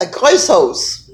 ein Kreuzhaus